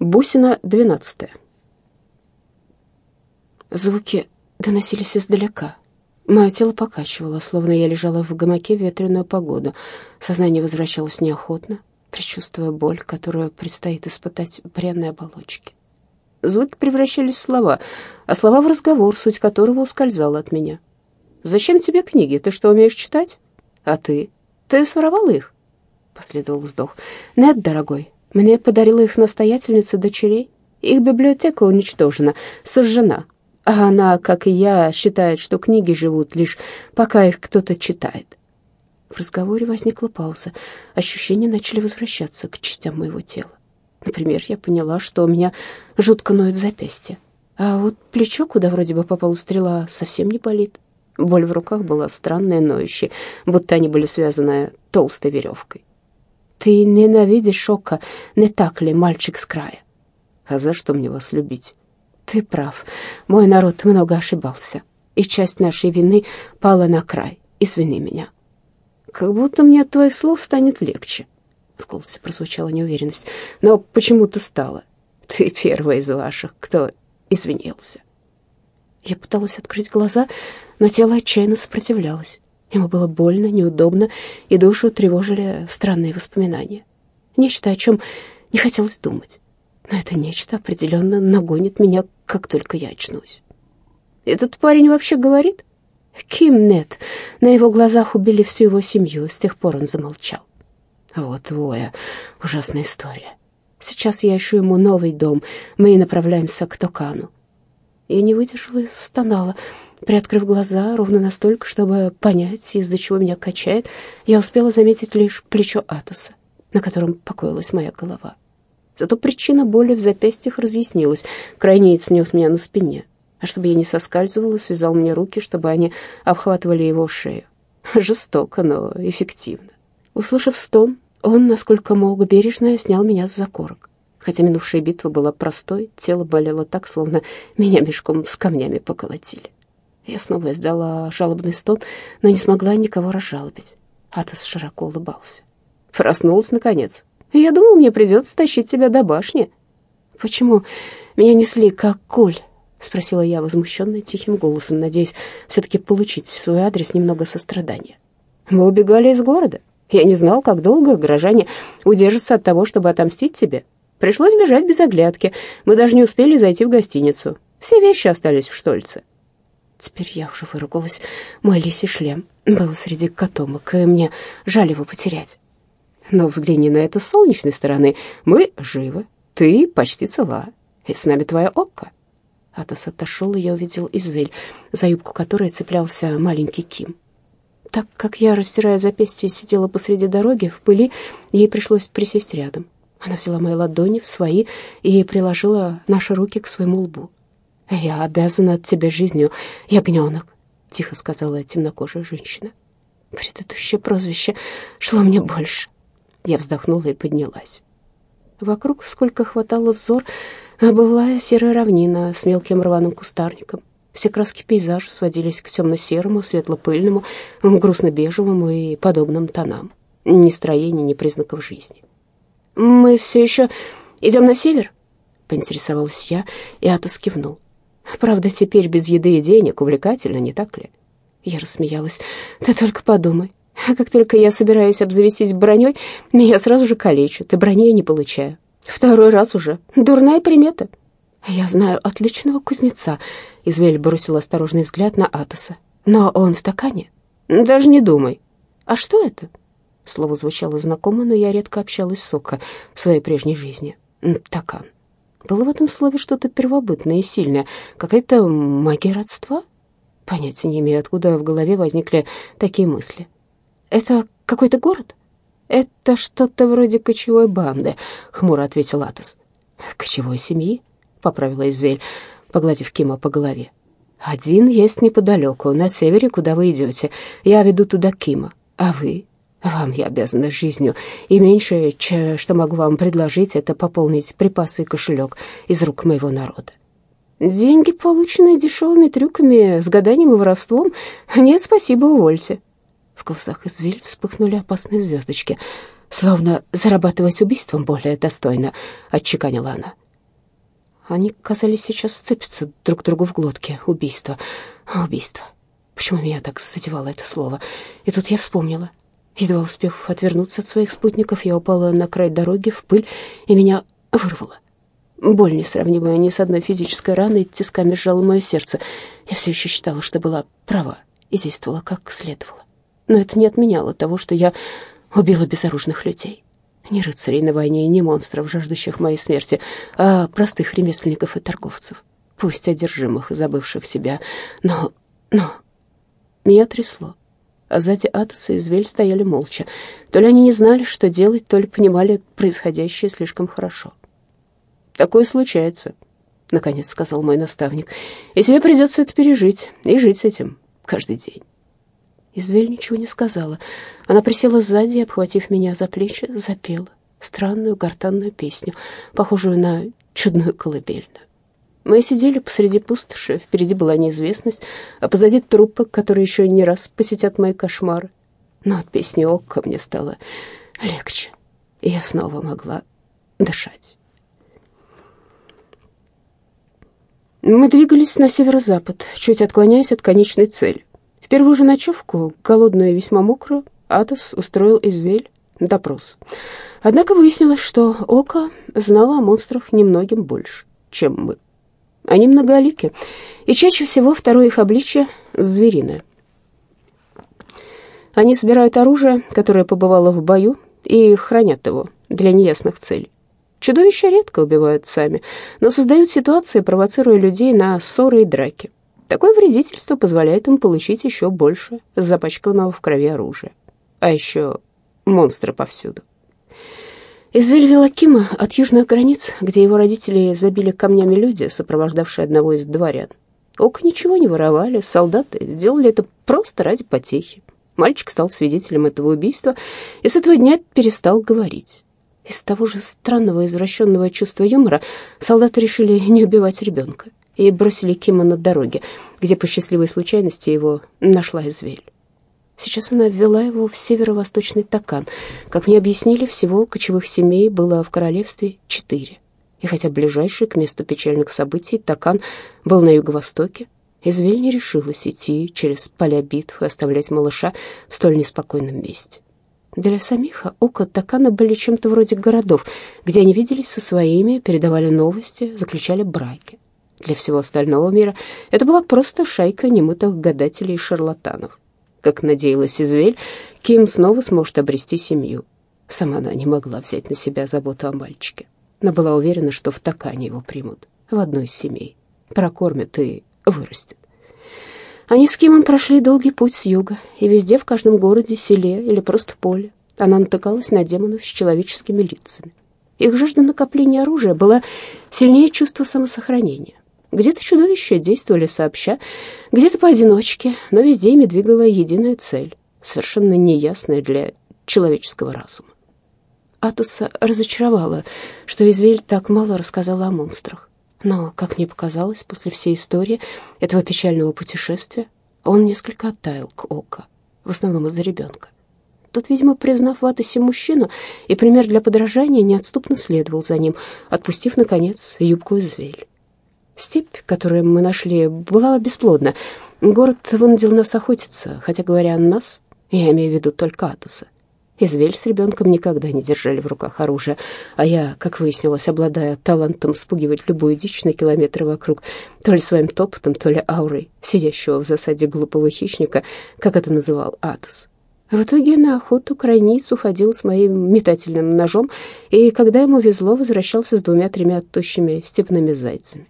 Бусина, двенадцатая. Звуки доносились издалека. Мое тело покачивало, словно я лежала в гамаке в ветреную погоду. Сознание возвращалось неохотно, предчувствуя боль, которую предстоит испытать в бренной оболочке. Звуки превращались в слова, а слова в разговор, суть которого ускользала от меня. «Зачем тебе книги? Ты что, умеешь читать? А ты? Ты своровал их?» Последовал вздох. «Нет, дорогой, мне подарила их настоятельница дочерей. Их библиотека уничтожена, сожжена. А она, как и я, считает, что книги живут лишь пока их кто-то читает. В разговоре возникла пауза. Ощущения начали возвращаться к частям моего тела. Например, я поняла, что у меня жутко ноет запястье. А вот плечо, куда вроде бы попала стрела, совсем не болит. Боль в руках была странная, ноющая, будто они были связаны толстой веревкой. Ты ненавидишь Шока, не так ли, мальчик с края? А за что мне вас любить? Ты прав. Мой народ много ошибался, и часть нашей вины пала на край. Извини меня. Как будто мне от твоих слов станет легче. В голосе прозвучала неуверенность. Но почему-то стало. Ты первая из ваших, кто извинился. Я пыталась открыть глаза, но тело отчаянно сопротивлялось. Ему было больно, неудобно, и душу тревожили странные воспоминания. Нечто, о чем не хотелось думать. Но это нечто определенно нагонит меня, как только я очнусь. Этот парень вообще говорит? Ким нет. На его глазах убили всю его семью, с тех пор он замолчал. Вот Воя, ужасная история. Сейчас я ищу ему новый дом. Мы направляемся к Токану. Я не выдержала и стонала. Приоткрыв глаза ровно настолько, чтобы понять, из-за чего меня качает, я успела заметить лишь плечо Атоса, на котором покоилась моя голова. Зато причина боли в запястьях разъяснилась. Крайнеец нес меня на спине, а чтобы я не соскальзывала, связал мне руки, чтобы они обхватывали его шею. Жестоко, но эффективно. Услышав стон, он, насколько мог, бережно снял меня с закорок. Хотя минувшая битва была простой, тело болело так, словно меня мешком с камнями поколотили. Я снова издала жалобный стон, но не смогла никого разжалобить. Атос широко улыбался. Проснулась, наконец. Я думал, мне придется тащить тебя до башни. Почему меня несли как коль? Спросила я, возмущенная тихим голосом, надеясь все-таки получить в свой адрес немного сострадания. Мы убегали из города. Я не знал, как долго горожане удержатся от того, чтобы отомстить тебе. Пришлось бежать без оглядки. Мы даже не успели зайти в гостиницу. Все вещи остались в Штольце. Теперь я уже выругалась. Мой лисий шлем был среди котомок, и мне жаль его потерять. Но взгляни на это с солнечной стороны. Мы живы, ты почти цела, и с нами твоя Окка. Атос отошел, и я увидел Извель, за юбку которой цеплялся маленький Ким. Так как я, растирая запястье, сидела посреди дороги в пыли, ей пришлось присесть рядом. Она взяла мои ладони в свои и приложила наши руки к своему лбу. «Я обязана от тебя жизнью, ягненок», — тихо сказала темнокожая женщина. Предыдущее прозвище шло мне больше. Я вздохнула и поднялась. Вокруг, сколько хватало взор, была серая равнина с мелким рваным кустарником. Все краски пейзажа сводились к темно-серому, светло-пыльному, грустно-бежевому и подобным тонам. Ни строения, ни признаков жизни. «Мы все еще идем на север?» — поинтересовалась я, и Атос кивнул. Правда, теперь без еды и денег увлекательно, не так ли? Я рассмеялась. Ты только подумай. Как только я собираюсь обзавестись броней, меня сразу же калечат, и брони я не получаю. Второй раз уже. Дурная примета. Я знаю отличного кузнеца. Извель бросил осторожный взгляд на Атоса. Но он в такане. Даже не думай. А что это? Слово звучало знакомо, но я редко общалась с Сока в своей прежней жизни. Такан. Было в этом слове что-то первобытное и сильное, какая-то магия родства? Понятия не имею, откуда в голове возникли такие мысли. «Это какой-то город?» «Это что-то вроде кочевой банды», — хмуро ответил Атос. «Кочевой семьи?» — поправила Извель, погладив Кима по голове. «Один есть неподалеку, на севере, куда вы идете. Я веду туда Кима. А вы? Вам я обязана жизнью, и меньшее, что могу вам предложить, это пополнить припасы и кошелек из рук моего народа. Деньги, полученные дешевыми трюками, с гаданием и воровством, нет, спасибо, увольте. В глазах Извиль вспыхнули опасные звездочки. Словно зарабатывать убийством более достойно, отчеканила она. Они, казались, сейчас сцепятся друг другу в глотке. Убийство. Убийство. Почему меня так задевало это слово? И тут я вспомнила. Едва успев отвернуться от своих спутников, я упала на край дороги в пыль, и меня вырвало. Боль, несравнимая ни с одной физической раной, тисками сжала мое сердце. Я все еще считала, что была права и действовала как следовало. Но это не отменяло того, что я убила безоружных людей. Не рыцарей на войне не монстров, жаждущих моей смерти, а простых ремесленников и торговцев, пусть одержимых и забывших себя. Но... но... Меня трясло. А сзади Атос и Звель стояли молча. То ли они не знали, что делать, то ли понимали происходящее слишком хорошо. Такое случается, — наконец сказал мой наставник. И тебе придется это пережить и жить с этим каждый день. Извель ничего не сказала. Она присела сзади, обхватив меня за плечи, запела странную гортанную песню, похожую на чудную колыбельную. Мы сидели посреди пустоши, впереди была неизвестность, а позади трупы, которые еще не раз посетят мои кошмары. Но от песни Окко мне стало легче, и я снова могла дышать. Мы двигались на северо-запад, чуть отклоняясь от конечной цели. В первую же ночевку, голодную и весьма мокрую, Атос устроил Извель допрос. Однако выяснилось, что Ока знала о монстрах немногим больше, чем мы. Они многолики, и чаще всего второе их обличье — звериное. Они собирают оружие, которое побывало в бою, и хранят его для неясных целей. Чудовища редко убивают сами, но создают ситуации, провоцируя людей на ссоры и драки. Такое вредительство позволяет им получить еще больше запачканного в крови оружия. А еще монстры повсюду. Из Вильвилакима от южных границ, где его родители забили камнями люди, сопровождавшие одного из дворян. Ока ничего не воровали, солдаты сделали это просто ради потехи. Мальчик стал свидетелем этого убийства и с этого дня перестал говорить. Из того же странного извращенного чувства юмора солдаты решили не убивать ребенка и бросили Кима на дороге, где по счастливой случайности его нашла Извель. Сейчас она ввела его в северо-восточный Такан. Как мне объяснили, всего кочевых семей было в королевстве четыре. И хотя ближайший к месту печальных событий Такан был на юго-востоке, Извель не решилась идти через поля битв и оставлять малыша в столь неспокойном месте. Для самих Ока Такана были чем-то вроде городов, где они виделись со своими, передавали новости, заключали браки. Для всего остального мира это была просто шайка немытых гадателей и шарлатанов. Как надеялась Извель, Ким снова сможет обрести семью. Сама она не могла взять на себя заботу о мальчике, но была уверена, что в Такане его примут, в одной из семей, прокормят и вырастет. Они с Кимом прошли долгий путь с юга, и везде, в каждом городе, селе или просто поле, она натыкалась на демонов с человеческими лицами. Их жажда накопления оружия была сильнее чувства самосохранения. Где-то чудовища действовали сообща, где-то поодиночке, но везде ими двигала единая цель, совершенно неясная для человеческого разума. Атоса разочаровала, что Извель так мало рассказала о монстрах. Но, как мне показалось, после всей истории этого печального путешествия он несколько оттаял к ока, в основном из-за ребенка. Тот, видимо, признав в Атосе мужчину, и пример для подражания неотступно следовал за ним, отпустив, наконец, юбку из Вель. Степь, которую мы нашли, была бесплодна. Город вынудил нас охотиться, хотя, говоря о нас, я имею в виду только Атоса. Извель с ребенком никогда не держали в руках оружие, а я, как выяснилось, обладая талантом спугивать любую дичь на километры вокруг, то ли своим топотом, то ли аурой, сидящего в засаде глупого хищника, как это называл Атос. В итоге на охоту крайниц уходил с моим метательным ножом, и, когда ему везло, возвращался с двумя-тремя тощими степными зайцами.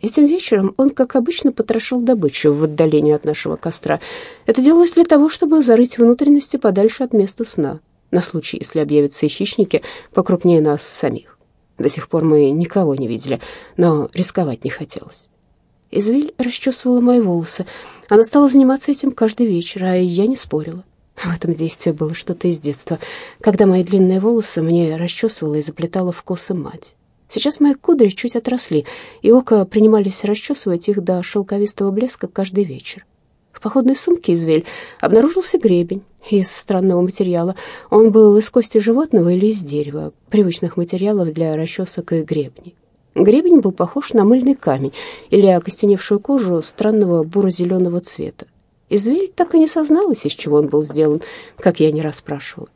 Этим вечером он, как обычно, потрошил добычу в отдалении от нашего костра. Это делалось для того, чтобы зарыть внутренности подальше от места сна, на случай, если объявятся хищники покрупнее нас самих. До сих пор мы никого не видели, но рисковать не хотелось. Извиль расчесывала мои волосы. Она стала заниматься этим каждый вечер, а я не спорила. В этом действии было что-то из детства, когда мои длинные волосы мне расчесывала и заплетала в косы мать. Сейчас мои кудри чуть отросли, и око принимались расчесывать их до шелковистого блеска каждый вечер. В походной сумке из вель обнаружился гребень из странного материала. Он был из кости животного или из дерева, привычных материалов для расчесок и гребней. Гребень был похож на мыльный камень или окостеневшую кожу странного буро-зеленого цвета. Извель так и не созналась, из чего он был сделан, как я не расспрашивала.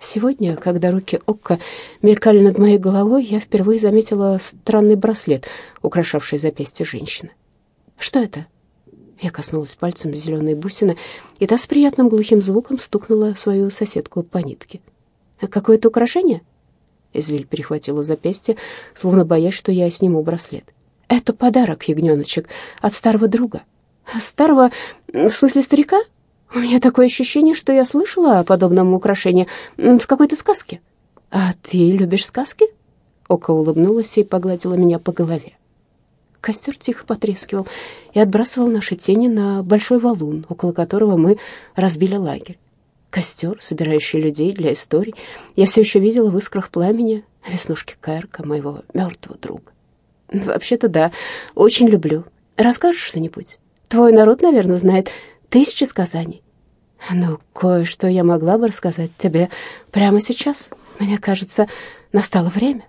Сегодня, когда руки Окка мелькали над моей головой, я впервые заметила странный браслет, украшавший запястье женщины. «Что это?» Я коснулась пальцем зеленой бусины, и та с приятным глухим звуком стукнула свою соседку по нитке. «А какое-то украшение?» Извиль перехватила запястье, словно боясь, что я сниму браслет. «Это подарок, ягненочек, от старого друга». «Старого... в смысле старика?» У меня такое ощущение, что я слышала о подобном украшении в какой-то сказке. А ты любишь сказки? Ока улыбнулась и погладила меня по голове. Костер тихо потрескивал и отбрасывал наши тени на большой валун, около которого мы разбили лагерь. Костер, собирающий людей для историй, я все еще видела в искрах пламени веснушки Кэрка, моего мертвого друга. Вообще-то да, очень люблю. Расскажешь что-нибудь? Твой народ, наверное, знает тысячи сказаний. Ну, кое-что я могла бы рассказать тебе прямо сейчас. Мне кажется, настало время.